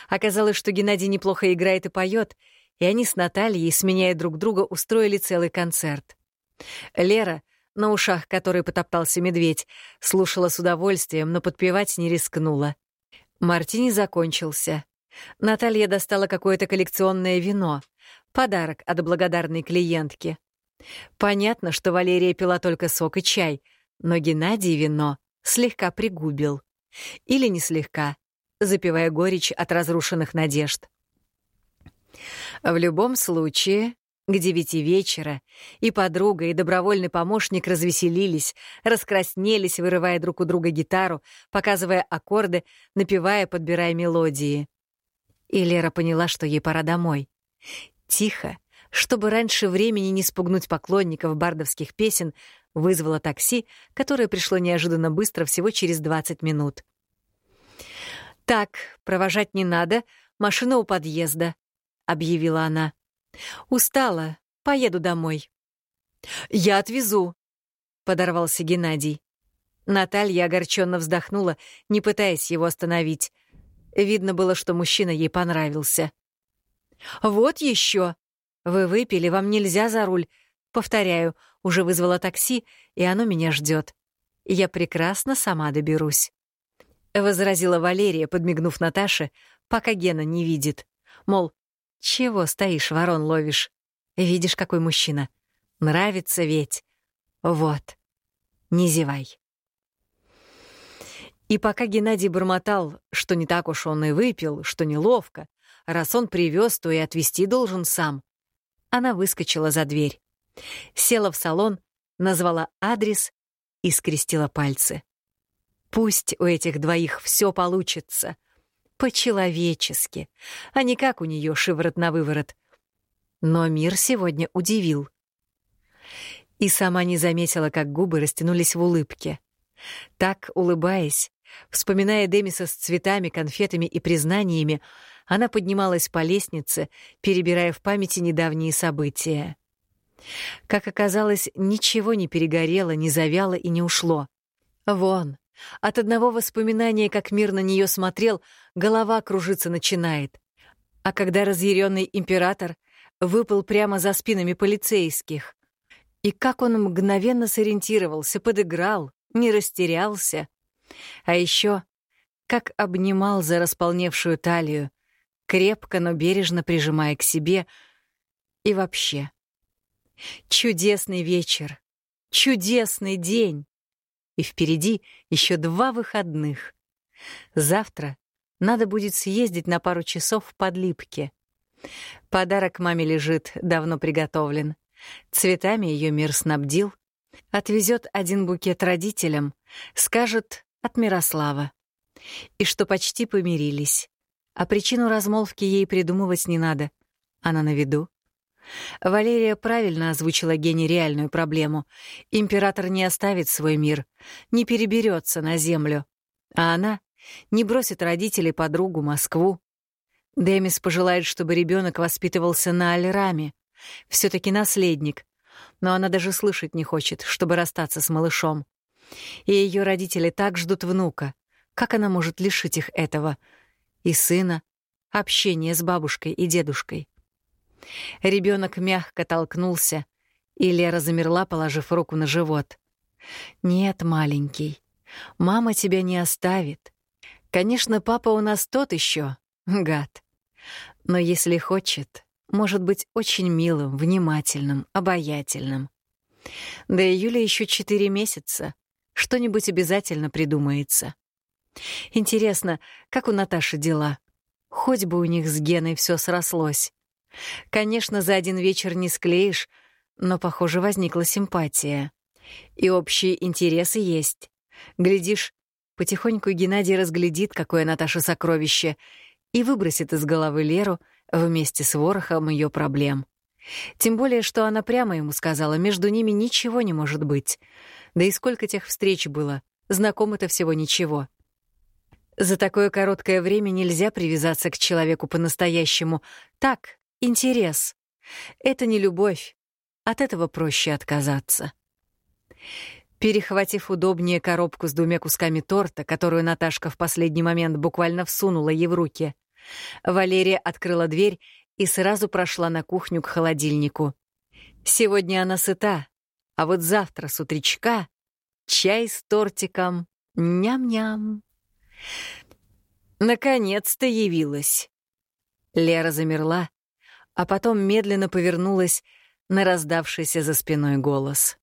Speaker 1: Оказалось, что Геннадий неплохо играет и поет, и они с Натальей, сменяя друг друга, устроили целый концерт. Лера, на ушах которой потоптался медведь, слушала с удовольствием, но подпевать не рискнула. Мартини закончился. Наталья достала какое-то коллекционное вино, подарок от благодарной клиентки. Понятно, что Валерия пила только сок и чай, но Геннадий вино слегка пригубил. Или не слегка, запивая горечь от разрушенных надежд. В любом случае, к девяти вечера и подруга, и добровольный помощник развеселились, раскраснелись, вырывая друг у друга гитару, показывая аккорды, напевая, подбирая мелодии. и Лера поняла, что ей пора домой. Тихо, чтобы раньше времени не спугнуть поклонников бардовских песен, вызвала такси, которое пришло неожиданно быстро, всего через 20 минут. «Так, провожать не надо, машина у подъезда», — объявила она. «Устала, поеду домой». «Я отвезу», — подорвался Геннадий. Наталья огорченно вздохнула, не пытаясь его остановить. Видно было, что мужчина ей понравился. «Вот еще! Вы выпили, вам нельзя за руль. Повторяю, уже вызвала такси, и оно меня ждет. Я прекрасно сама доберусь», — возразила Валерия, подмигнув Наташе, пока Гена не видит. Мол, чего стоишь, ворон ловишь? Видишь, какой мужчина. Нравится ведь. Вот. Не зевай. И пока Геннадий бормотал, что не так уж он и выпил, что неловко, раз он привез, то и отвезти должен сам, она выскочила за дверь. Села в салон, назвала адрес и скрестила пальцы. Пусть у этих двоих все получится. По-человечески, а не как у нее шиворот на выворот. Но мир сегодня удивил. И сама не заметила, как губы растянулись в улыбке. Так, улыбаясь, Вспоминая Демиса с цветами, конфетами и признаниями, она поднималась по лестнице, перебирая в памяти недавние события. Как оказалось, ничего не перегорело, не завяло и не ушло. Вон, от одного воспоминания, как мир на нее смотрел, голова кружиться начинает. А когда разъяренный император выпал прямо за спинами полицейских, и как он мгновенно сориентировался, подыграл, не растерялся, а еще как обнимал за располневшую талию, крепко, но бережно прижимая к себе. И вообще. Чудесный вечер, чудесный день. И впереди еще два выходных. Завтра надо будет съездить на пару часов в Подлипке. Подарок маме лежит, давно приготовлен. Цветами ее мир снабдил. Отвезет один букет родителям, скажет, от Мирослава. И что почти помирились. А причину размолвки ей придумывать не надо. Она на виду. Валерия правильно озвучила Гене реальную проблему. Император не оставит свой мир, не переберется на землю. А она не бросит родителей, подругу, Москву. Демис пожелает, чтобы ребенок воспитывался на Альраме. все таки наследник. Но она даже слышать не хочет, чтобы расстаться с малышом. И ее родители так ждут внука. Как она может лишить их этого? И сына, общения с бабушкой и дедушкой. Ребенок мягко толкнулся, и Лера замерла, положив руку на живот. «Нет, маленький, мама тебя не оставит. Конечно, папа у нас тот еще, гад. Но если хочет, может быть очень милым, внимательным, обаятельным. До июля еще четыре месяца. Что-нибудь обязательно придумается. Интересно, как у Наташи дела? Хоть бы у них с Геной все срослось. Конечно, за один вечер не склеишь, но, похоже, возникла симпатия. И общие интересы есть. Глядишь, потихоньку Геннадий разглядит, какое Наташа сокровище, и выбросит из головы Леру вместе с ворохом ее проблем. Тем более, что она прямо ему сказала, между ними ничего не может быть. Да и сколько тех встреч было, знакомы-то всего ничего. За такое короткое время нельзя привязаться к человеку по-настоящему. Так, интерес. Это не любовь. От этого проще отказаться. Перехватив удобнее коробку с двумя кусками торта, которую Наташка в последний момент буквально всунула ей в руки, Валерия открыла дверь и сразу прошла на кухню к холодильнику. Сегодня она сыта, а вот завтра с утречка чай с тортиком. Ням-ням. Наконец-то явилась. Лера замерла, а потом медленно повернулась на раздавшийся за спиной голос.